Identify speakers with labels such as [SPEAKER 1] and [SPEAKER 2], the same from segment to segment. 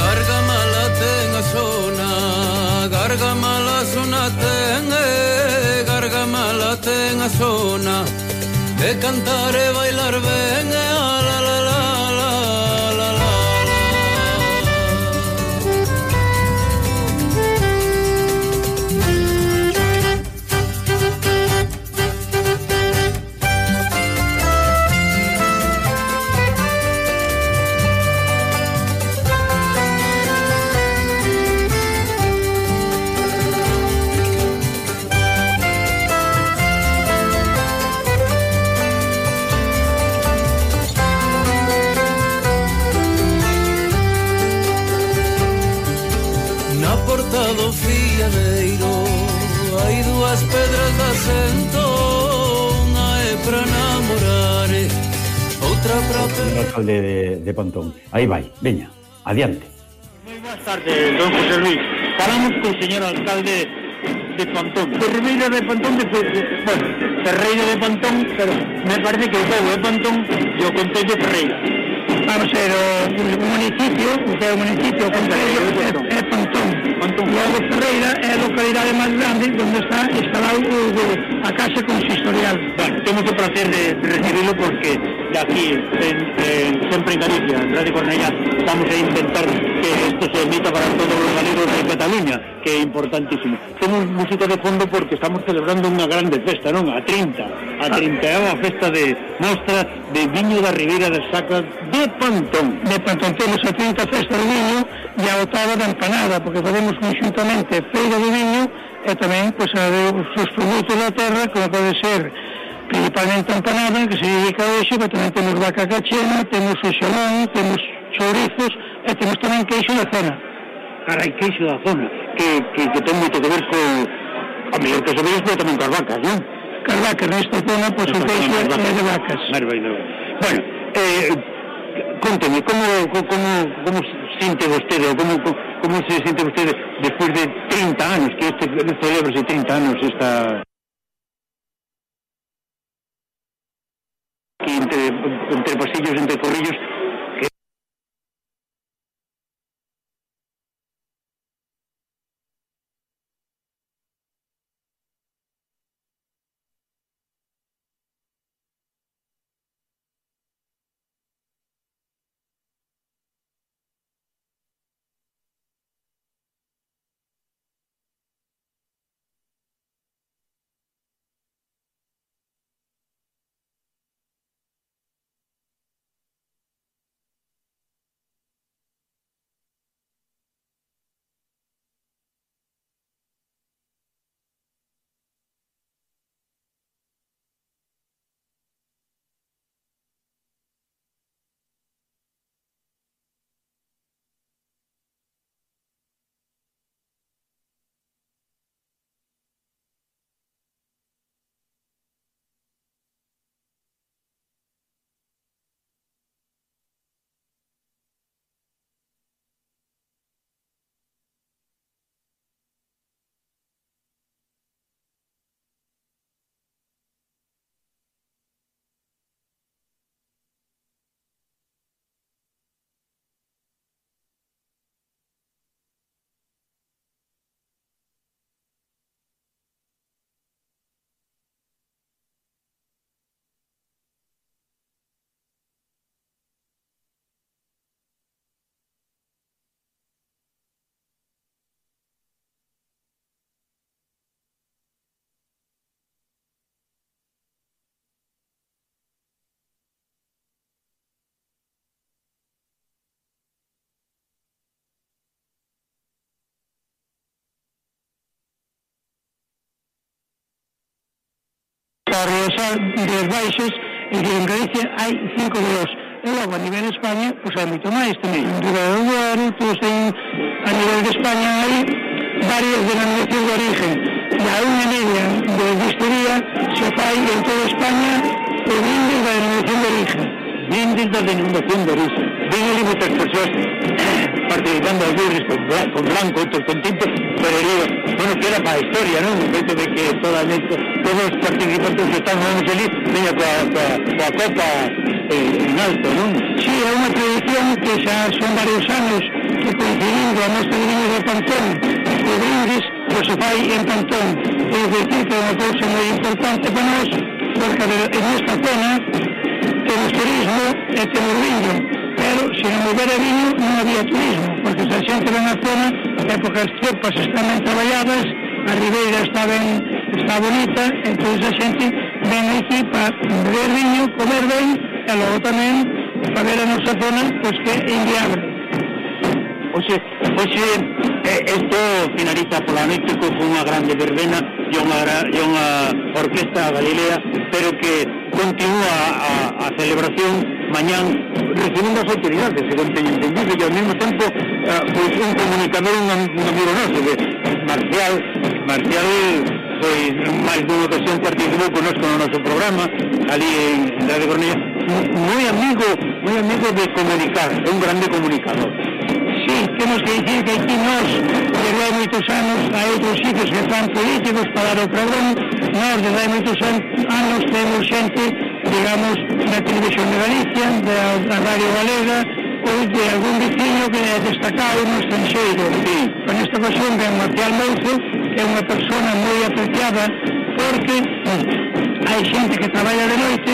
[SPEAKER 1] Gargama
[SPEAKER 2] mala, tenga zona, garga mala. a zona ten e gargamala ten a zona e cantar e bailar ben e
[SPEAKER 1] a alcalde de, de Pantón. Aí vai, veña, adiante.
[SPEAKER 3] Moi boas tardes, don José Luis. Falamos co señor alcalde de Pantón. Ferreira de Pantón, de, de, bueno, Ferreira de Pantón, pero me parece que o povo de Pantón e o Concello Ferreira.
[SPEAKER 4] Vamos a ver, o municipio, o que é o municipio, o Concello é, é Pantón.
[SPEAKER 3] Pantón.
[SPEAKER 4] Logo Ferreira é a localidade máis grande onde está instalado o, o, a Casa Consistorial.
[SPEAKER 3] Bueno, temos o placer de recibirlo porque de aquí, en, en sempre en Galicia, Radio Cornellá, estamos a intentar que esto se emita para todos os galegos de Cataluña, que é importantísimo. Temos música de fondo porque estamos celebrando unha grande festa, non? A 30, a 30 é a festa de mostra de viño da Ribeira de Sacra de Pantón.
[SPEAKER 4] De Pantón temos a 30 festa de viño e a oitava da empanada, porque facemos conjuntamente feira de viño e tamén pois, pues, os produtos da terra, como pode ser principalmente empanada, que se dedica hoxe, pero tamén temos vaca cachena, temos o xalón, temos chourizos e temos tamén queixo da zona.
[SPEAKER 3] Carai, queixo da zona, que, que, que ten moito que ver co... A mellor que sabedes, pero tamén coas vacas, non?
[SPEAKER 4] Coas vacas, nesta zona, pois o queixo é de vacas.
[SPEAKER 3] Bueno, eh, conteme, como, como, como sinte vostede, como, como se sinte vostede despois de 30 anos, que este, celebra 30 anos esta... entre, entre pasillos, entre corrillos,
[SPEAKER 4] para regresar de baixas e que en Galicia hai 5 graus e logo a nivel de España pois hai moito máis tamén. En Ribera do Duero todos hai, a nivel de España hai varias denominacións de origen. E a unha media de distillería se fai en toda España o vindes da denominación de origen.
[SPEAKER 3] Vindes da denominación de origen. Tengo moitas persoas participando aquí con, blanco, con blanco, outros con tinto, pero digo, bueno, que era para a historia, non? O feito de que solamente todos os participantes que están no feliz veña coa, coa, coa copa eh, en alto, non?
[SPEAKER 4] Si, sí, é unha tradición que xa son varios anos que coincidindo a nosa gringa de Pantón o brindis que se fai en Pantón É dicir, que é unha cousa moi importante para nós porque en esta zona temos turismo e temos brindis pero se non houbera viño non había turismo, porque se a xente ven a zona, épocas tropas están ben traballadas, a ribeira está ben, está bonita, entón a xente ven aquí para beber viño, comer ben, e logo tamén para ver a nosa zona, pois que é inviable.
[SPEAKER 3] Oxe, oxe, eh, esto finaliza pola noite con unha grande verbena e unha, e unha orquesta galilea, pero que continúa a, a celebración mañán recibindo as autoridades, según teño entendido, e ao mesmo tempo eh, pois un comunicador, un, un amigo noso, que Marcial, Marcial foi máis dunha ocasión participou conosco no noso programa ali en Radio Cornella moi amigo, moi amigo de comunicar, é un grande comunicador.
[SPEAKER 4] Ένωση και διηγείται εκείνος Γερόμοι τους άνους αίτρους είδους γεθάν πολίτικους παραδοκραγών Νόρδε θα ημιτούσαν άνους θεμουσέντη digamos la televisión de Galicia, de la radio galega ou de algún veciño que destacado no estranxeiro. Sí. Con esta ocasión ven Marcial Mouzo, que é unha persona moi apreciada porque eh, hai xente que traballa de noite,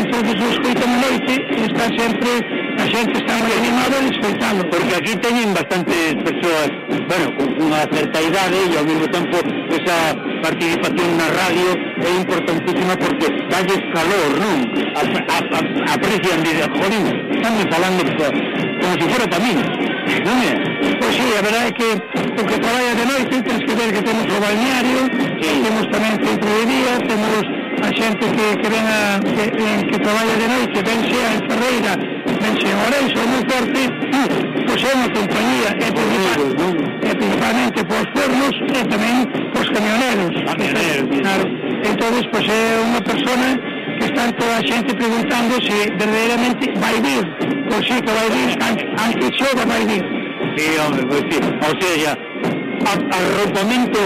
[SPEAKER 4] entonces os escoitan de noite e está sempre a xente está moi animada desfeitando.
[SPEAKER 3] Porque aquí teñen bastantes persoas, bueno, con unha certa idade e ¿eh? ao mesmo tempo esa participación na radio é importantísima porque dalles calor, non? A, a, a, aprecian, dice, jolín, están falando como se si fora para non é?
[SPEAKER 4] Pois sí, a verdade é que o que traballa de noite tens que ver que temos o balneario,
[SPEAKER 3] sí.
[SPEAKER 4] temos tamén centro de día, temos a xente que, que ven a, que, que traballa de noite, vense a Ferreira, mencionare sono forti pois é unha compañía e
[SPEAKER 3] principalmente,
[SPEAKER 4] e principalmente pos fornos e tamén pos camioneros. Claro. entón pois é unha persona que están toda a xente preguntando se verdadeiramente vai vir pois sí que vai vir antes chova vai vir
[SPEAKER 3] Sí, hombre, pues sí. O sea, arropamento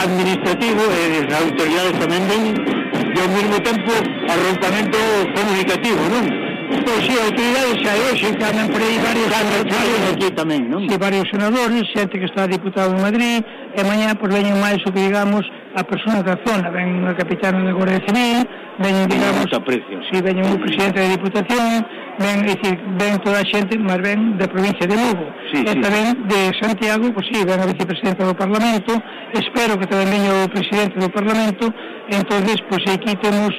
[SPEAKER 3] administrativo eh, e as autoridades tamén ven e ao mesmo tempo arropamento comunicativo, non?
[SPEAKER 4] Pois sí, autoridades xa hoxe que andan por aí varios,
[SPEAKER 3] varios, aquí tamén, non?
[SPEAKER 4] Sí, varios senadores, xente que está diputado en Madrid, e mañá pois veñen máis o que digamos a persona da zona, ven o capitán da Guardia Civil, ven, digamos,
[SPEAKER 3] aprecio.
[SPEAKER 4] si, veñen o presidente da Diputación, ven, dicir, ven toda a xente, mas ven da provincia de Lugo,
[SPEAKER 3] sí,
[SPEAKER 4] e
[SPEAKER 3] sí.
[SPEAKER 4] tamén de Santiago, pois sí, ven a vicepresidenta do Parlamento, espero que tamén veña o presidente do Parlamento, entonces pois aquí temos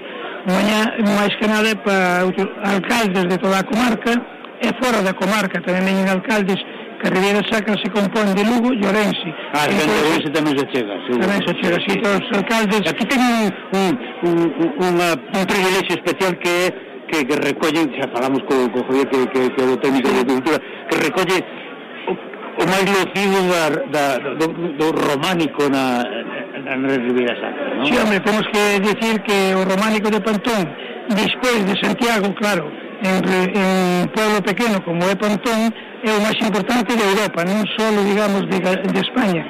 [SPEAKER 4] mañá, máis que nada, é para alcaldes de toda a comarca e fora da comarca tamén veñen alcaldes que Riviera Sacra se compón de Lugo e Orense.
[SPEAKER 3] Ah, entón, de Orense tamén se chega. Sí,
[SPEAKER 4] tamén se chega, sí, todos os alcaldes...
[SPEAKER 3] Aquí ten un, un, un, unha, un privilegio especial que é que, que recollen, xa falamos co, co Javier que, que, que o técnico de cultura, que recolle o, o máis lucido da, da, do, do románico na, Andrés Rivera Sacra, non?
[SPEAKER 4] Sí, hombre, temos que decir que o románico de Pantón, despois de Santiago, claro, en, en pueblo pequeno como é Pantón, é o máis importante de Europa, non só, digamos, de, de España,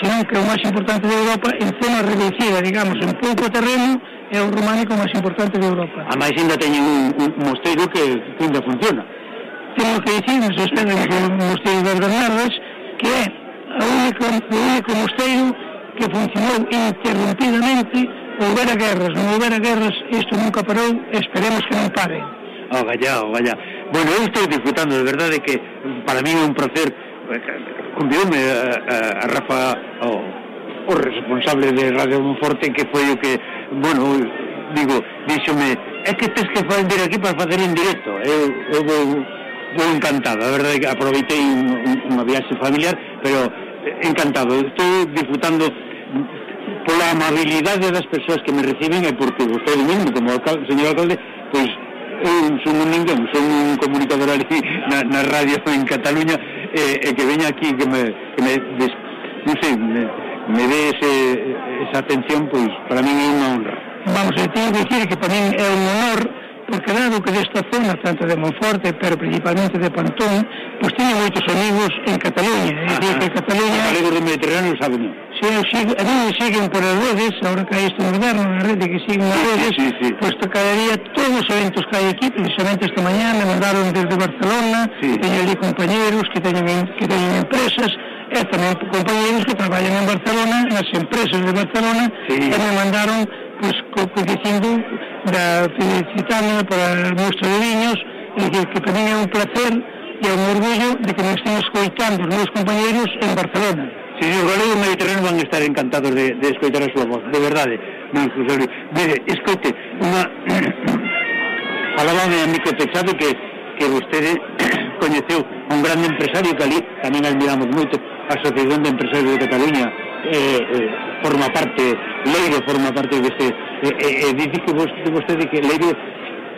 [SPEAKER 4] senón que é o máis importante de Europa en zona reducida, digamos, en pouco terreno, é o románico máis importante de Europa.
[SPEAKER 3] A máis ainda teñen un, un mosteiro que, que ainda funciona.
[SPEAKER 4] Tengo que dicir, nos esperan que o mosteiro das Bernardas, que é o único, o único mosteiro que funcionou interrumpidamente houbera guerras, non houbera guerras isto nunca parou, esperemos que non pare.
[SPEAKER 3] Oh, gallá, oh, gallá Bueno, eu estou disfrutando, de verdade que para mí é un placer eh, convidoume a, eh, a, eh, a Rafa o, o responsable de Radio Monforte que foi o que, bueno, digo, díxome é que tens que vir aquí para facer en directo eu, eu vou vou encantado, a verdade que aproveitei unha viaxe familiar, pero encantado, estou disfrutando pola amabilidade das persoas que me reciben e porque vostede mesmo, como alcalde, señor alcalde, pois eu son un ninguén, son un comunicador ali na, na radio en Cataluña e, e que veña aquí que me, que me des, non sei, me, me dé ese, esa atención, pois para min é unha honra.
[SPEAKER 4] Vamos, a teño que dicir que para mí é un honor porque dado que desta zona, tanto de Monforte, pero principalmente de Pantón, pois teño moitos amigos en Cataluña, é dicir que Cataluña...
[SPEAKER 3] Os galegos do Mediterráneo saben,
[SPEAKER 4] siguen, a mí siguen por as redes, ahora que hai este moderno na rede que siguen as redes,
[SPEAKER 3] sí, sí, sí.
[SPEAKER 4] pois pues, cada día todos os eventos que hai aquí, precisamente esta mañá me mandaron desde Barcelona,
[SPEAKER 3] sí.
[SPEAKER 4] teño ali compañeros que teñen, que teñen empresas, eh, e tamén compañeros que traballan en Barcelona, nas empresas de Barcelona,
[SPEAKER 3] sí.
[SPEAKER 4] e me mandaron pues, co, co dicindo, da, felicitarme para a mostra de viños, e que, que mí é un placer e é un orgullo de que me estén escoitando os meus compañeros en Barcelona.
[SPEAKER 3] Señor Galego Mediterráneo van estar encantados de, de escoitar a súa voz, de verdade. Eh, non, José Luis. Mire, escoite, unha... Falábame a Mico Techado que, que vostede coñeceu un grande empresario que ali tamén admiramos moito a Asociación de Empresarios de Cataluña eh, eh, forma parte Leiro forma parte deste eh, eh, dice que vostede, vostede que Leiro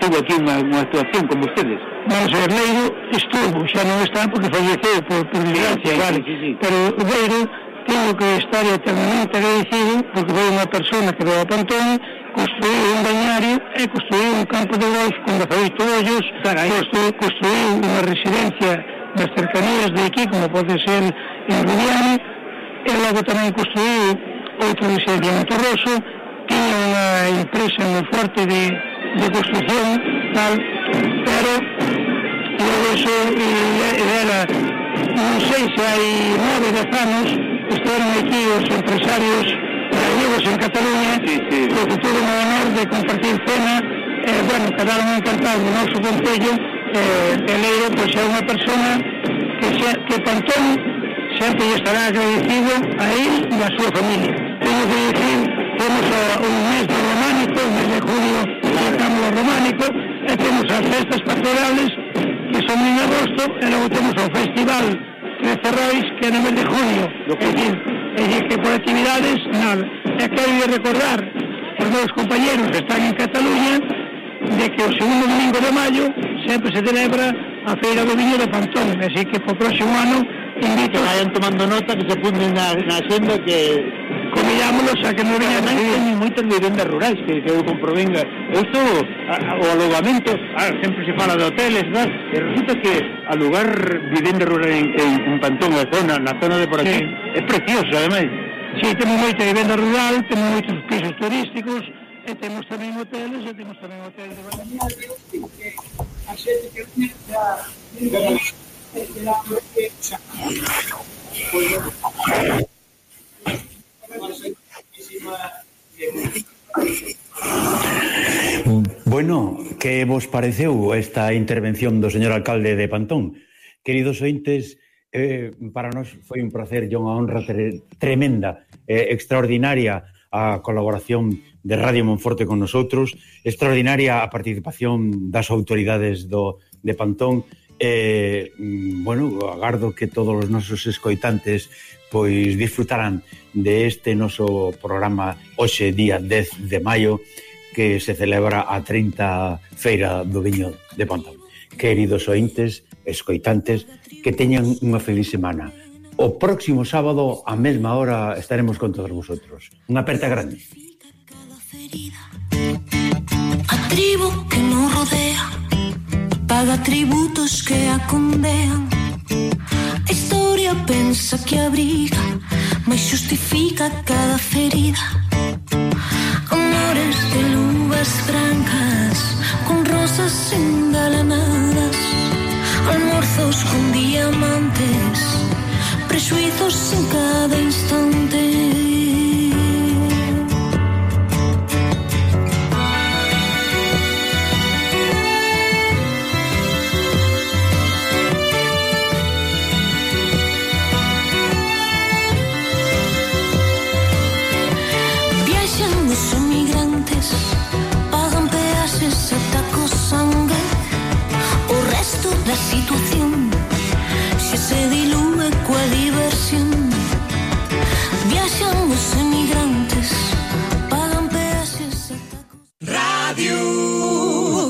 [SPEAKER 3] tuvo aquí unha, unha actuación con vostedes
[SPEAKER 4] Mas Herneiro estuvo, xa non está porque falleceu por, por desgracia,
[SPEAKER 3] sí,
[SPEAKER 4] vale.
[SPEAKER 3] Sí, sí, sí.
[SPEAKER 4] Pero Herneiro tengo que estar eternamente agradecido porque foi unha persona que daba pantón, construiu un bañario e construiu un campo de golf con 18 hoyos, construiu, construiu unha residencia nas cercanías de aquí, como pode ser en Rubiane, e logo tamén construiu outra residencia en Torroso, tiña unha empresa moi forte de, de construcción, tal, pero logo iso era non sei se hai nove dez anos estiveron aquí os empresarios gallegos en Cataluña
[SPEAKER 3] sí, sí.
[SPEAKER 4] porque tuve o honor de compartir cena eh, bueno, quedaron encantados no noso concello eh, de Leiro pois é unha persona que, se, que Pantón sempre lle estará agradecido a él e a súa familia tengo que dicir temos a, un mes de románico, un mes de julio temos as festas pastorales que son en agosto e logo temos o festival de Ferrois que é no mes de junio. É dicir, é dicir que por actividades nada. E quero recordar os meus compañeros que están en Cataluña de que o segundo domingo de maio sempre se celebra a Feira do Viño de Pantón así que por próximo ano invito
[SPEAKER 3] que vayan tomando nota que se apunten na, na xenda que
[SPEAKER 4] Convidámonos a que me veñan sí.
[SPEAKER 3] teñen moitas vivendas rurais que, que eu comprovenga eu estou o alugamento ah, sempre se fala de hoteles ¿verdad? e resulta que alugar vivenda rural en, en, en Pantón na zona, na zona de por aquí
[SPEAKER 4] sí.
[SPEAKER 3] é precioso ademais Si,
[SPEAKER 4] sí, temos moita vivenda rural, temos moitos pisos turísticos, eh, e temos tamén hoteles, eh, e temos tamén hoteles de A xente que viña que da... da...
[SPEAKER 1] Bueno, que vos pareceu esta intervención do señor alcalde de Pantón? Queridos ointes, eh, para nós foi un placer e unha honra tre tremenda, eh, extraordinaria a colaboración de Radio Monforte con nosotros, extraordinaria a participación das autoridades do, de Pantón, eh, mm, bueno, agardo que todos os nosos escoitantes pois disfrutarán de este noso programa hoxe día 10 de maio que se celebra a 30 Feira do Viño de Pontón. Queridos ointes, escoitantes, que teñan unha feliz semana. O próximo sábado, a mesma hora, estaremos con todos vosotros. Unha aperta grande.
[SPEAKER 5] A tribo que non rodea Paga tributos que a condean pensa que abriga mas justifica cada ferida. Amores de luvas brancas con rosas engalanadas almorzos con diamantes prejuizos en cada instante.